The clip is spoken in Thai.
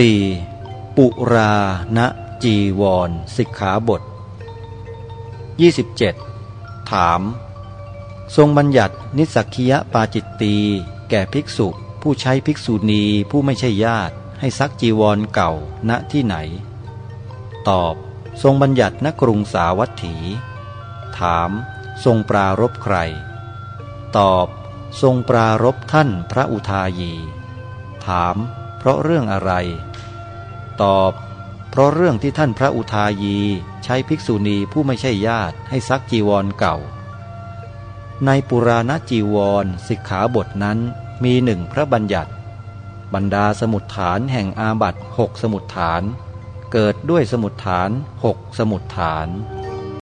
4. ปุราณจีวรสิกขาบท 27. ถาม ทรงบัญญัตินิสักคียปาจิตตีแก่ภิกษุ ผู้ใช้ภิกษุณีผู้ไม่ใช่ญาติ ให้ซักจีวรเก่าณที่ไหน ตอบ ทรงบัญญัติณกรุงสาวัตถี ถาม ทรงปรารบใคร ตอบ ทรงปรารบท่านพระอุทายี ถาม เพราะเรื่องอะไร ตอบ เพราะเรื่องที่ท่านพระอุทายีใช้ภิกษุณีผู้ไม่ใช่ญาติให้ซักจีวรเก่า ในปุราณจีวรสิกขาบทนั้นมีหนึ่งพระบัญญัติ บรรดาสมุดฐานแห่งอาบัตหกสมุดฐาน เกิดด้วยสมุดฐานหกสมุดฐาน